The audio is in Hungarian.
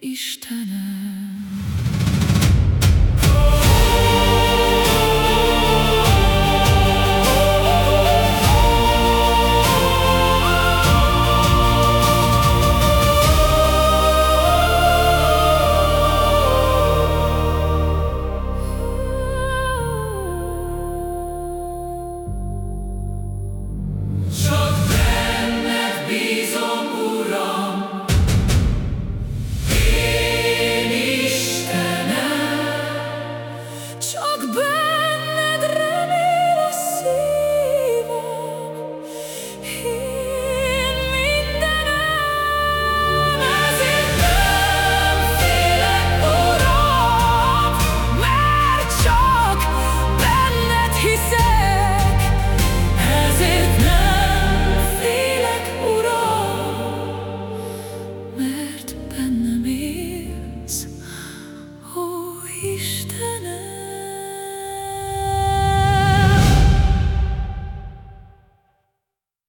Istenem.